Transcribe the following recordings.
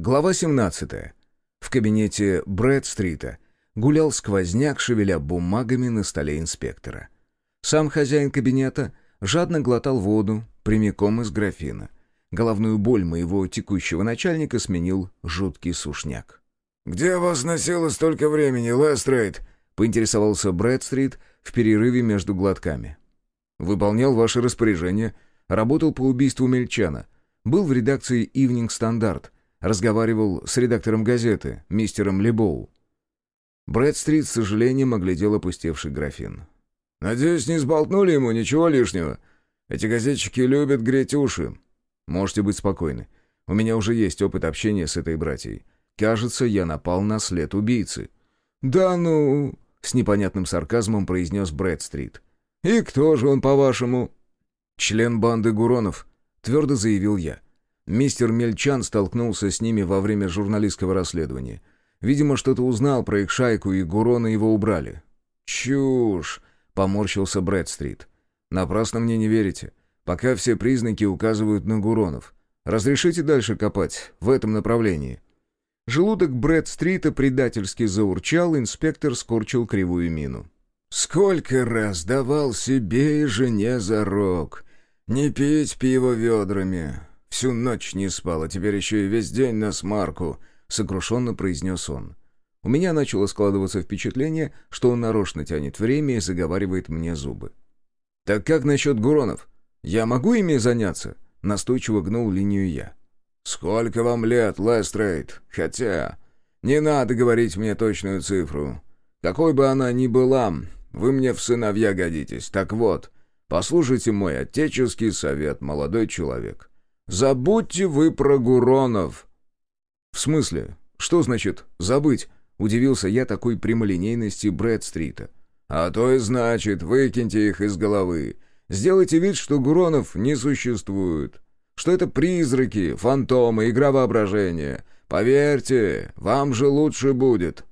Глава 17. В кабинете Брэд-стрита гулял сквозняк, шевеля бумагами на столе инспектора. Сам хозяин кабинета жадно глотал воду прямиком из графина. Головную боль моего текущего начальника сменил жуткий сушняк. «Где вас носило столько времени, Лестрейд?» — поинтересовался Брэд-стрит в перерыве между глотками. «Выполнял ваши распоряжения, работал по убийству Мельчана, был в редакции «Ивнинг Стандарт», разговаривал с редактором газеты, мистером Лебоу. Брэд-стрит с сожалением оглядел опустевший графин. «Надеюсь, не сболтнули ему ничего лишнего. Эти газетчики любят греть уши». «Можете быть спокойны. У меня уже есть опыт общения с этой братьей. Кажется, я напал на след убийцы». «Да ну...» — с непонятным сарказмом произнес Брэд-стрит. «И кто же он, по-вашему?» «Член банды Гуронов», — твердо заявил я. Мистер Мельчан столкнулся с ними во время журналистского расследования. Видимо, что-то узнал про их шайку, и Гурона его убрали. «Чушь!» — поморщился Брэдстрит. «Напрасно мне не верите. Пока все признаки указывают на Гуронов. Разрешите дальше копать в этом направлении?» Желудок Брэдстрита предательски заурчал, инспектор скорчил кривую мину. «Сколько раз давал себе и жене зарок! Не пить пиво ведрами, Всю ночь не спал, а теперь еще и весь день на смарку», — сокрушенно произнес он. У меня начало складываться впечатление, что он нарочно тянет время и заговаривает мне зубы. «Так как насчет Гуронов? Я могу ими заняться?» — настойчиво гнул линию я. «Сколько вам лет, Лестрейд? Хотя... Не надо говорить мне точную цифру. Какой бы она ни была, вы мне в сыновья годитесь. Так вот, послушайте мой отеческий совет, молодой человек. Забудьте вы про Гуронов!» «В смысле? Что значит «забыть»?» — удивился я такой прямолинейности Брэд-стрита. «А то и значит, выкиньте их из головы. Сделайте вид, что Гуронов не существует. Что это призраки, фантомы, игра воображения. Поверьте, вам же лучше будет».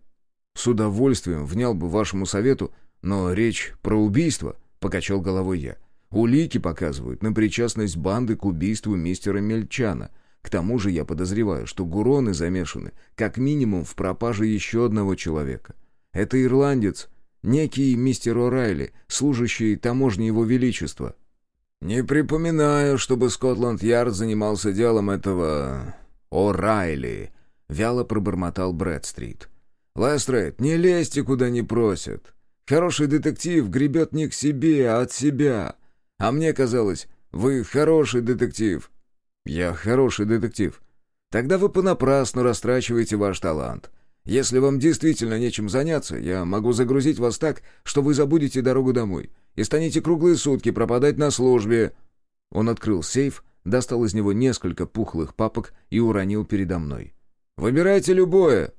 «С удовольствием внял бы вашему совету, но речь про убийство», — покачал головой я. Улики показывают на причастность банды к убийству мистера Мельчана. К тому же я подозреваю, что Гуроны замешаны как минимум в пропаже еще одного человека. Это ирландец, некий мистер О'Райли, служащий таможни его величества. «Не припоминаю, чтобы Скотланд-Ярд занимался делом этого... О'Райли», — вяло пробормотал Брэдстрит. «Лестрейд, не лезьте, куда не просят. Хороший детектив гребет не к себе, а от себя. А мне казалось, вы хороший детектив». «Я хороший детектив». «Тогда вы понапрасну растрачиваете ваш талант. Если вам действительно нечем заняться, я могу загрузить вас так, что вы забудете дорогу домой и станете круглые сутки пропадать на службе». Он открыл сейф, достал из него несколько пухлых папок и уронил передо мной. «Выбирайте любое».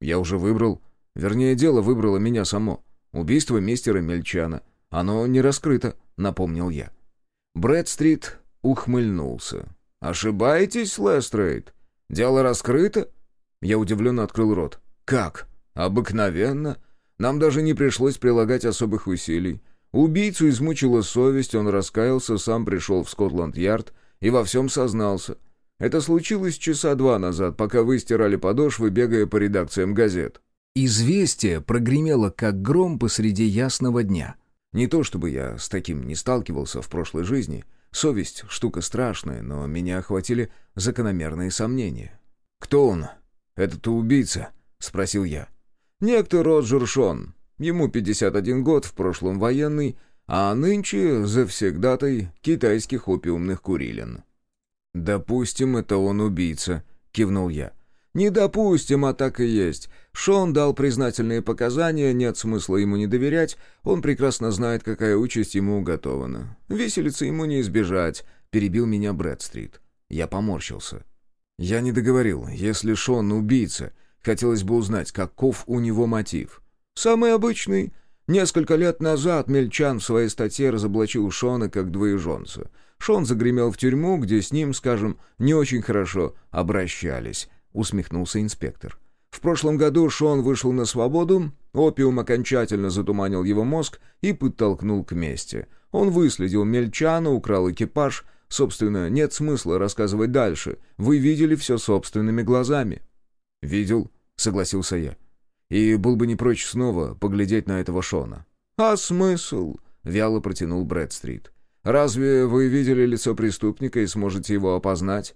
«Я уже выбрал. Вернее, дело выбрало меня само. Убийство мистера Мельчана. Оно не раскрыто», — напомнил я. Брэдстрит ухмыльнулся. «Ошибаетесь, Лестрейд? Дело раскрыто?» Я удивленно открыл рот. «Как? Обыкновенно. Нам даже не пришлось прилагать особых усилий. Убийцу измучила совесть, он раскаялся, сам пришел в Скотланд-Ярд и во всем сознался. Это случилось часа два назад, пока вы стирали подошвы, бегая по редакциям газет». Известие прогремело, как гром посреди ясного дня. Не то чтобы я с таким не сталкивался в прошлой жизни. Совесть — штука страшная, но меня охватили закономерные сомнения. «Кто он? Этот убийца?» — спросил я. «Некто Роджер Шон. Ему 51 год, в прошлом военный, а нынче завсегдатай китайских опиумных курилин». «Допустим, это он убийца», — кивнул я. «Не допустим, а так и есть. Шон дал признательные показания, нет смысла ему не доверять, он прекрасно знает, какая участь ему уготована. Веселиться ему не избежать», — перебил меня Брэдстрит. Я поморщился. «Я не договорил. Если Шон убийца, хотелось бы узнать, каков у него мотив». «Самый обычный. Несколько лет назад Мельчан в своей статье разоблачил Шона как двоеженца. Шон загремел в тюрьму, где с ним, скажем, не очень хорошо обращались». — усмехнулся инспектор. «В прошлом году Шон вышел на свободу, опиум окончательно затуманил его мозг и подтолкнул к мести. Он выследил Мельчана, украл экипаж, Собственно, нет смысла рассказывать дальше. Вы видели все собственными глазами». «Видел», — согласился я. «И был бы не прочь снова поглядеть на этого Шона». «А смысл?» — вяло протянул Брэдстрит. «Разве вы видели лицо преступника и сможете его опознать?»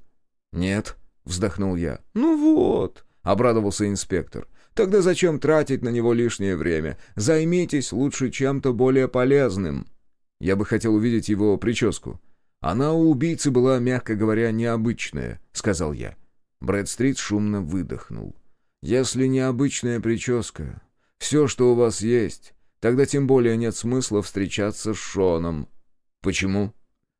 «Нет», — вздохнул я. «Ну вот», — обрадовался инспектор. «Тогда зачем тратить на него лишнее время? Займитесь лучше чем-то более полезным». Я бы хотел увидеть его прическу. Она у убийцы была, мягко говоря, необычная, сказал я. Брэдстрит шумно выдохнул. Если необычная прическа, все, что у вас есть, тогда тем более нет смысла встречаться с Шоном. Почему?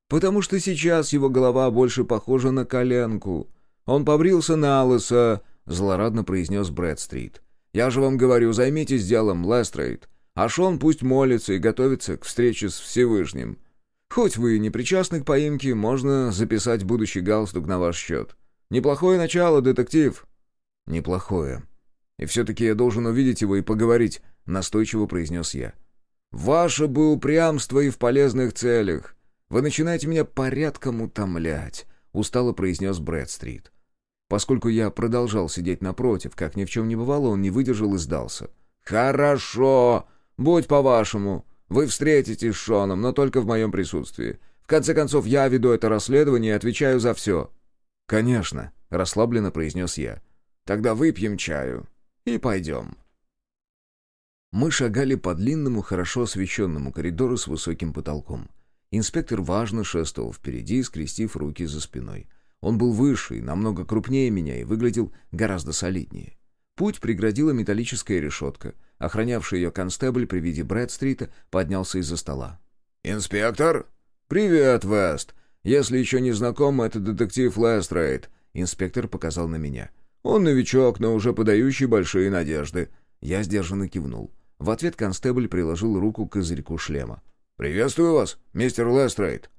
Потому что сейчас его голова больше похожа на коленку. Он побрился на лысо, злорадно произнес Брэдстрит. Я же вам говорю, займитесь делом, Лестрейд. А Шон пусть молится и готовится к встрече с Всевышним. Хоть вы и не причастны к поимке, можно записать будущий галстук на ваш счет. Неплохое начало, детектив». «Неплохое. И все-таки я должен увидеть его и поговорить», — настойчиво произнес я. «Ваше бы упрямство и в полезных целях. Вы начинаете меня порядком утомлять», — устало произнес Брэдстрит. Поскольку я продолжал сидеть напротив, как ни в чем не бывало, он не выдержал и сдался. «Хорошо!» Будь по-вашему. Вы встретитесь с Шоном, но только в моем присутствии. В конце концов, я веду это расследование и отвечаю за все». «Конечно», — расслабленно произнес я. «Тогда выпьем чаю и пойдем». Мы шагали по длинному, хорошо освещенному коридору с высоким потолком. Инспектор важно шествовал впереди, скрестив руки за спиной. Он был выше и намного крупнее меня и выглядел гораздо солиднее. Путь преградила металлическая решетка — Охранявший ее констебль при виде Брэдстрита поднялся из-за стола. «Инспектор?» «Привет, Вест. Если еще не знаком, это детектив Лестрейд». Инспектор показал на меня. «Он новичок, но уже подающий большие надежды». Я сдержанно кивнул. В ответ констебль приложил руку к козырьку шлема. «Приветствую вас, мистер Лестрейд».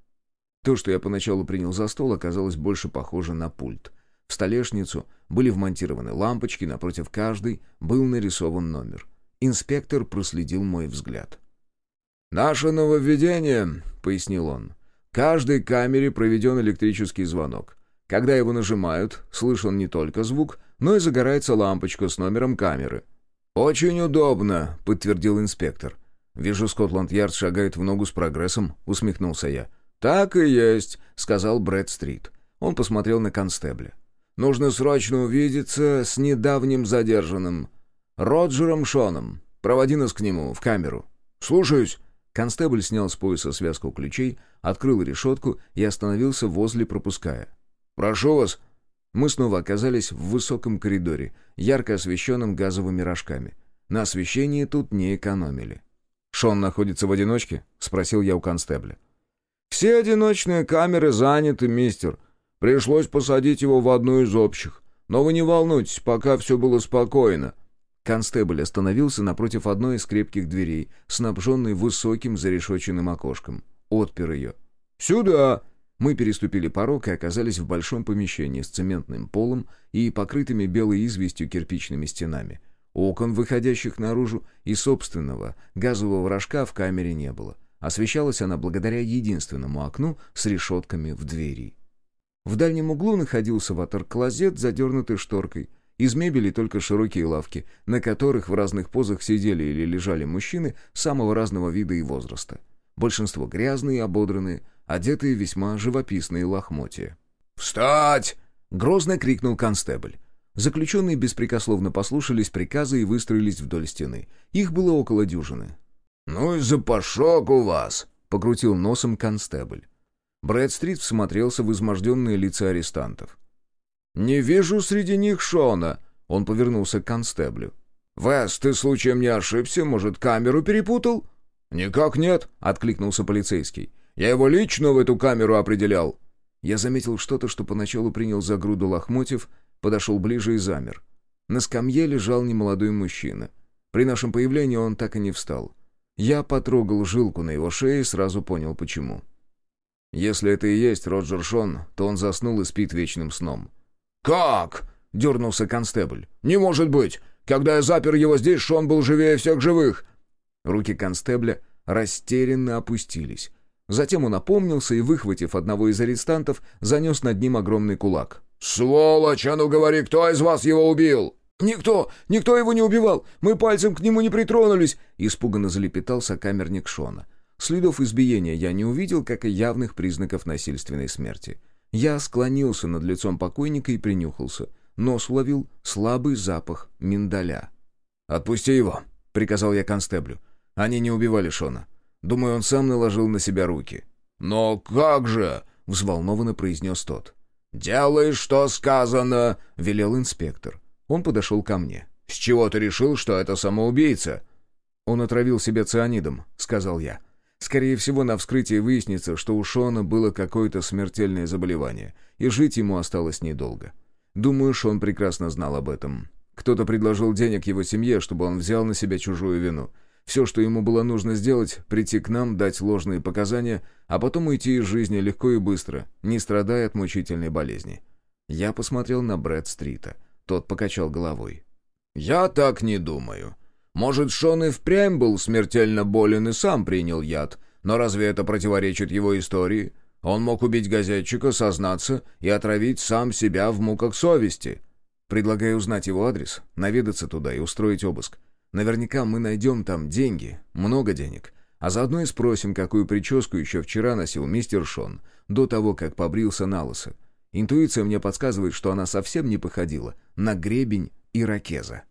То, что я поначалу принял за стол, оказалось больше похоже на пульт. В столешницу были вмонтированы лампочки, напротив каждой был нарисован номер. Инспектор проследил мой взгляд. «Наше нововведение», — пояснил он. «Каждой камере проведен электрический звонок. Когда его нажимают, слышен не только звук, но и загорается лампочка с номером камеры». «Очень удобно», — подтвердил инспектор. «Вижу, Скотланд-Ярд шагает в ногу с прогрессом», — усмехнулся я. «Так и есть», — сказал Брэд Стрит. Он посмотрел на констебля. «Нужно срочно увидеться с недавним задержанным. «Роджером Шоном. Проводи нас к нему, в камеру». «Слушаюсь». Констебль снял с пояса связку ключей, открыл решетку и остановился возле, пропуская. «Прошу вас». Мы снова оказались в высоком коридоре, ярко освещенном газовыми рожками. На освещении тут не экономили. «Шон находится в одиночке?» — спросил я у констебля. «Все одиночные камеры заняты, мистер. Пришлось посадить его в одну из общих. Но вы не волнуйтесь, пока все было спокойно». Констебль остановился напротив одной из крепких дверей, снабженной высоким зарешоченным окошком. Отпер ее. «Сюда!» Мы переступили порог и оказались в большом помещении с цементным полом и покрытыми белой известью кирпичными стенами. Окон, выходящих наружу, и собственного газового рожка в камере не было. Освещалась она благодаря единственному окну с решетками в двери. В дальнем углу находился ватер-клозет, задернутый шторкой. Из мебели только широкие лавки, на которых в разных позах сидели или лежали мужчины самого разного вида и возраста. Большинство грязные и ободранные, одетые весьма живописные лохмотья. «Встать!» — грозно крикнул констебль. Заключенные беспрекословно послушались приказа и выстроились вдоль стены. Их было около дюжины. «Ну и запашок у вас!» — покрутил носом констебль. Брэдстрит всмотрелся в изможденные лица арестантов. «Не вижу среди них Шона!» Он повернулся к констеблю. «Вес, ты случаем не ошибся? Может, камеру перепутал?» «Никак нет», — откликнулся полицейский. «Я его лично в эту камеру определял». Я заметил что-то, что поначалу принял за груду лохмотьев, подошел ближе и замер. На скамье лежал немолодой мужчина. При нашем появлении он так и не встал. Я потрогал жилку на его шее и сразу понял, почему. Если это и есть Роджер Шон, то он заснул и спит вечным сном. «Как?» — дернулся констебль. «Не может быть! Когда я запер его здесь, Шон был живее всех живых!» Руки констебля растерянно опустились. Затем он опомнился и, выхватив одного из арестантов, занес над ним огромный кулак. «Сволочь, а ну говори, кто из вас его убил?» «Никто! Никто его не убивал! Мы пальцем к нему не притронулись!» Испуганно залепетал сокамерник Шона. Следов избиения я не увидел, как и явных признаков насильственной смерти. Я склонился над лицом покойника и принюхался. Нос уловил слабый запах миндаля. «Отпусти его», — приказал я констеблю. «Они не убивали Шона. Думаю, он сам наложил на себя руки». «Но как же?» — взволнованно произнес тот. «Делай, что сказано», — велел инспектор. Он подошел ко мне. «С чего ты решил, что это самоубийца?» «Он отравил себя цианидом», — сказал я. «Скорее всего, на вскрытии выяснится, что у Шона было какое-то смертельное заболевание, и жить ему осталось недолго. Думаю, Шон прекрасно знал об этом. Кто-то предложил денег его семье, чтобы он взял на себя чужую вину. Все, что ему было нужно сделать, прийти к нам, дать ложные показания, а потом уйти из жизни легко и быстро, не страдая от мучительной болезни». Я посмотрел на Брэд-стрита — тот покачал головой. «Я так не думаю. Может, Шон и впрямь был смертельно болен и сам принял яд, но разве это противоречит его истории? Он мог убить газетчика, сознаться и отравить сам себя в муках совести». «Предлагаю узнать его адрес, наведаться туда и устроить обыск. Наверняка мы найдем там деньги, много денег, а заодно и спросим, какую прическу еще вчера носил мистер Шон, до того, как побрился на лысо. Интуиция мне подсказывает, что она совсем не походила на гребень иракеза.